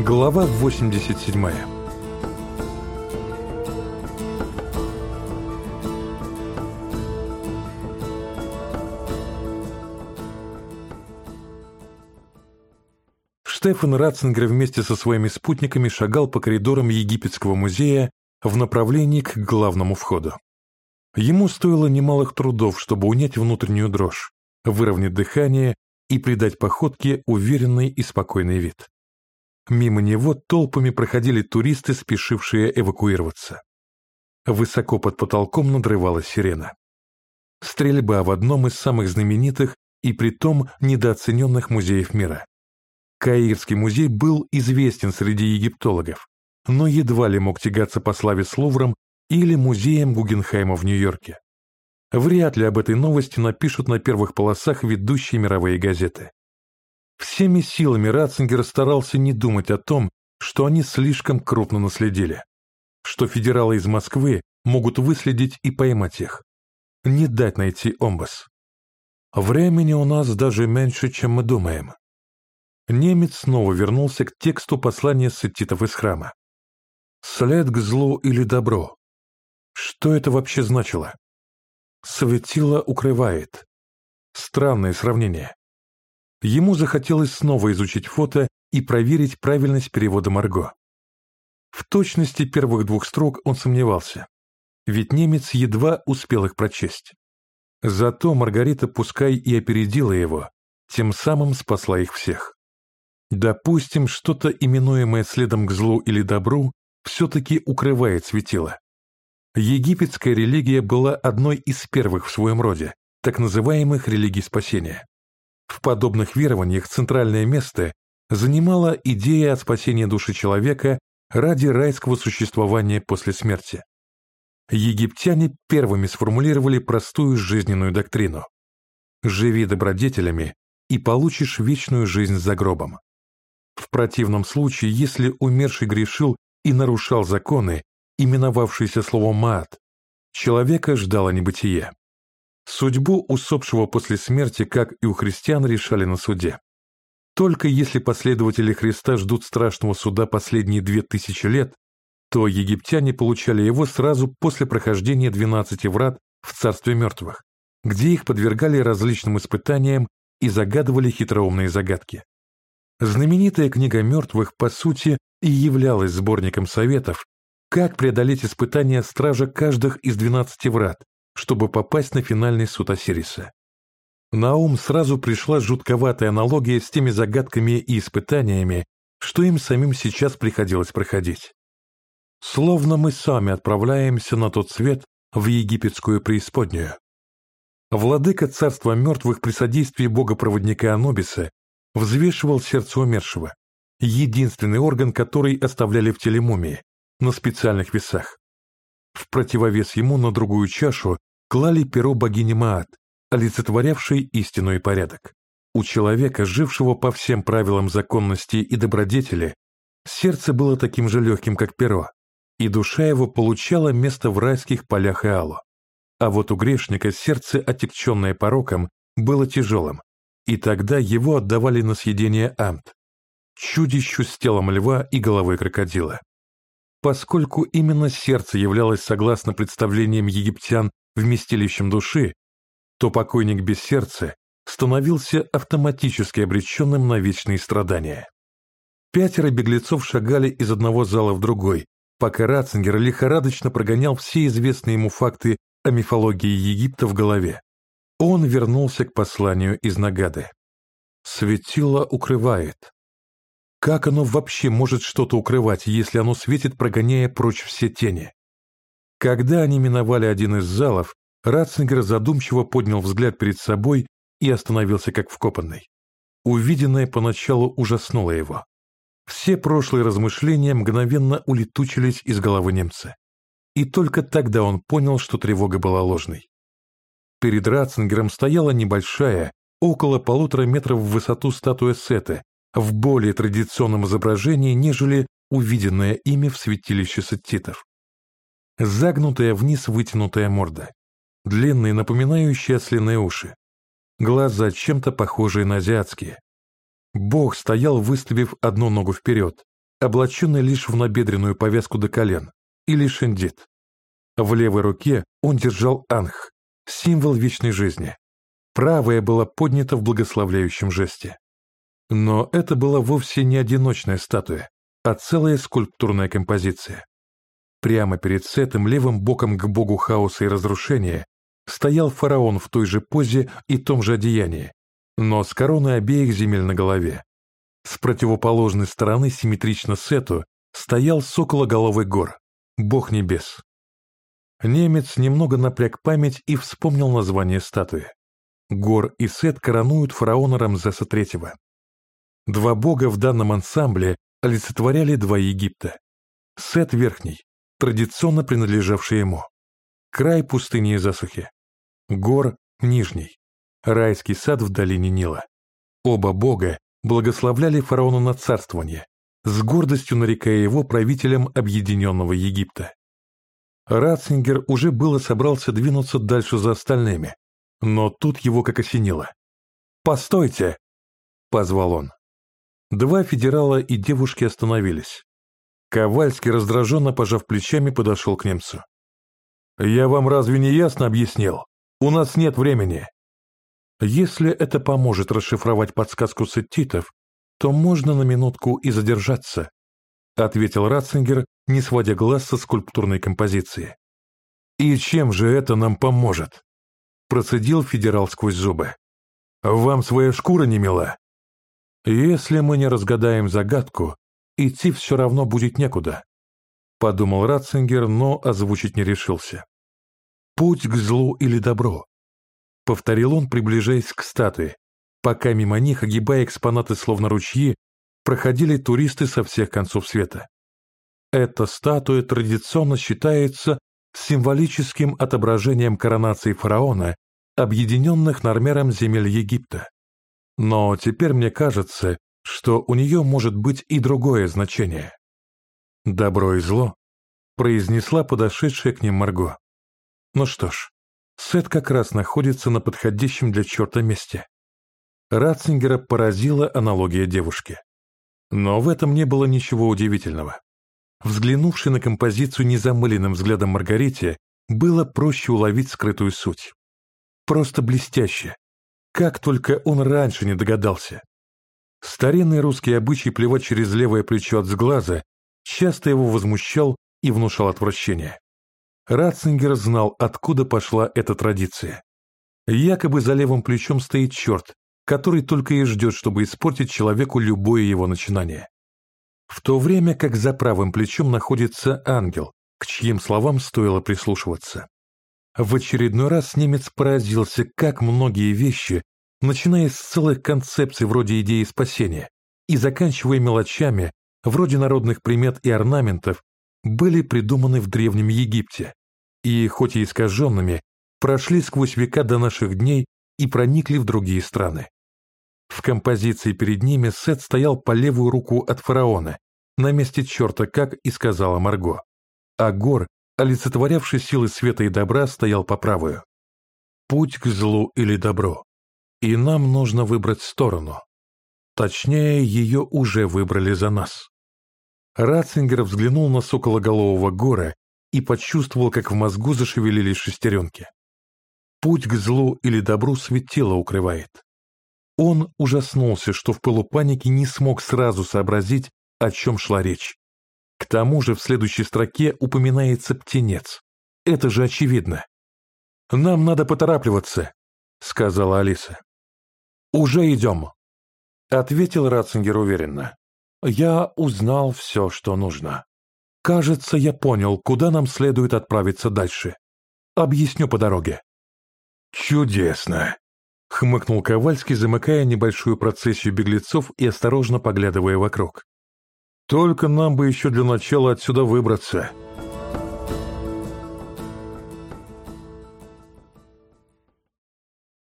Глава 87 Штефан Ратцингер вместе со своими спутниками шагал по коридорам Египетского музея в направлении к главному входу. Ему стоило немалых трудов, чтобы унять внутреннюю дрожь, выровнять дыхание и придать походке уверенный и спокойный вид. Мимо него толпами проходили туристы, спешившие эвакуироваться. Высоко под потолком надрывалась сирена. Стрельба в одном из самых знаменитых и притом недооцененных музеев мира. Каирский музей был известен среди египтологов, но едва ли мог тягаться по славе с Лувром или музеем Гугенхайма в Нью-Йорке. Вряд ли об этой новости напишут на первых полосах ведущие мировые газеты. Всеми силами Ратцингер старался не думать о том, что они слишком крупно наследили, что федералы из Москвы могут выследить и поймать их. Не дать найти Омбас. Времени у нас даже меньше, чем мы думаем. Немец снова вернулся к тексту послания сетитов из храма. «След к злу или добро?» Что это вообще значило? «Светило укрывает». Странное сравнение. Ему захотелось снова изучить фото и проверить правильность перевода Марго. В точности первых двух строк он сомневался, ведь немец едва успел их прочесть. Зато Маргарита пускай и опередила его, тем самым спасла их всех. Допустим, что-то именуемое следом к злу или добру все-таки укрывает светило. Египетская религия была одной из первых в своем роде, так называемых религий спасения. В подобных верованиях центральное место занимала идея о спасении души человека ради райского существования после смерти. Египтяне первыми сформулировали простую жизненную доктрину «Живи добродетелями и получишь вечную жизнь за гробом». В противном случае, если умерший грешил и нарушал законы, именовавшиеся словом «маат», человека ждало небытие. Судьбу усопшего после смерти, как и у христиан, решали на суде. Только если последователи Христа ждут страшного суда последние две тысячи лет, то египтяне получали его сразу после прохождения 12 врат в царстве мертвых, где их подвергали различным испытаниям и загадывали хитроумные загадки. Знаменитая книга мертвых, по сути, и являлась сборником советов, как преодолеть испытания стража каждых из 12 врат, чтобы попасть на финальный суд Осириса. На ум сразу пришла жутковатая аналогия с теми загадками и испытаниями, что им самим сейчас приходилось проходить. Словно мы сами отправляемся на тот свет в египетскую преисподнюю. Владыка царства мертвых при содействии бога-проводника Анубиса взвешивал сердце умершего, единственный орган, который оставляли в теле мумии, на специальных весах. В противовес ему на другую чашу клали перо богини Маат, олицетворявшей истину и порядок. У человека, жившего по всем правилам законности и добродетели, сердце было таким же легким, как перо, и душа его получала место в райских полях Иалу. А вот у грешника сердце, отягченное пороком, было тяжелым, и тогда его отдавали на съедение Амт, чудищу с телом льва и головой крокодила. Поскольку именно сердце являлось, согласно представлениям египтян, вместилищем души, то покойник без сердца становился автоматически обреченным на вечные страдания. Пятеро беглецов шагали из одного зала в другой, пока Ратцингер лихорадочно прогонял все известные ему факты о мифологии Египта в голове. Он вернулся к посланию из Нагады. «Светило укрывает». Как оно вообще может что-то укрывать, если оно светит, прогоняя прочь все тени? Когда они миновали один из залов, Ратцингер задумчиво поднял взгляд перед собой и остановился как вкопанный. Увиденное поначалу ужаснуло его. Все прошлые размышления мгновенно улетучились из головы немца. И только тогда он понял, что тревога была ложной. Перед Ратцингером стояла небольшая, около полутора метров в высоту статуя Сета, в более традиционном изображении, нежели увиденное ими в святилище сеттитов загнутая вниз вытянутая морда, длинные напоминающие ослиные уши, глаза чем-то похожие на азиатские. Бог стоял, выставив одну ногу вперед, облаченный лишь в набедренную повязку до колен, или шендит. В левой руке он держал анх, символ вечной жизни. Правая была поднята в благословляющем жесте. Но это была вовсе не одиночная статуя, а целая скульптурная композиция. Прямо перед Сетом, левым боком к богу хаоса и разрушения, стоял фараон в той же позе и том же одеянии, но с короной обеих земель на голове. С противоположной стороны симметрично Сету стоял сокологоловый гор, бог небес. Немец немного напряг память и вспомнил название статуи. Гор и Сет коронуют фараона Рамзеса III. Два бога в данном ансамбле олицетворяли два Египта. Сет Верхний, традиционно принадлежавший ему. Край пустыни и засухи. Гор Нижний. Райский сад в долине Нила. Оба бога благословляли фараона на царствование, с гордостью нарекая его правителем объединенного Египта. Ратцингер уже было собрался двинуться дальше за остальными, но тут его как осенило. «Постойте!» — позвал он. Два федерала и девушки остановились. Ковальский, раздраженно пожав плечами, подошел к немцу. «Я вам разве не ясно объяснил? У нас нет времени. Если это поможет расшифровать подсказку сеттитов, то можно на минутку и задержаться, ответил Ратцингер, не сводя глаз со скульптурной композиции. И чем же это нам поможет? Процедил федерал сквозь зубы. Вам своя шкура не мила? Если мы не разгадаем загадку, идти все равно будет некуда, подумал Ратцингер, но озвучить не решился. Путь к злу или добру? повторил он, приближаясь к статуе, пока мимо них, огибая экспонаты словно ручьи, проходили туристы со всех концов света. Эта статуя традиционно считается символическим отображением коронации фараона, объединенных нормером земель Египта. Но теперь мне кажется, что у нее может быть и другое значение. «Добро и зло», — произнесла подошедшая к ним Марго. «Ну что ж, Сет как раз находится на подходящем для черта месте. Ратцингера поразила аналогия девушки. Но в этом не было ничего удивительного. Взглянувши на композицию незамыленным взглядом Маргарите, было проще уловить скрытую суть. Просто блестяще. Как только он раньше не догадался. Старинный русский обычай плевать через левое плечо от сглаза часто его возмущал и внушал отвращение. Ратцингер знал, откуда пошла эта традиция. Якобы за левым плечом стоит черт, который только и ждет, чтобы испортить человеку любое его начинание. В то время как за правым плечом находится ангел, к чьим словам стоило прислушиваться. В очередной раз немец поразился, как многие вещи, начиная с целых концепций вроде идеи спасения и заканчивая мелочами, вроде народных примет и орнаментов, были придуманы в Древнем Египте, и, хоть и искаженными, прошли сквозь века до наших дней и проникли в другие страны. В композиции перед ними Сет стоял по левую руку от фараона, на месте черта, как и сказала Марго. А Гор, олицетворявший силы света и добра, стоял по правую. Путь к злу или добру. И нам нужно выбрать сторону. Точнее, ее уже выбрали за нас. Ратцингер взглянул на сокологолового Гора и почувствовал, как в мозгу зашевелились шестеренки. Путь к злу или добру светило укрывает. Он ужаснулся, что в пылу паники не смог сразу сообразить, о чем шла речь. К тому же в следующей строке упоминается птенец. Это же очевидно. «Нам надо поторапливаться», — сказала Алиса. «Уже идем», — ответил Ратцингер уверенно. «Я узнал все, что нужно». Кажется, я понял, куда нам следует отправиться дальше. Объясню по дороге. Чудесно, хмыкнул Ковальский, замыкая небольшую процессию беглецов и осторожно поглядывая вокруг. Только нам бы еще для начала отсюда выбраться.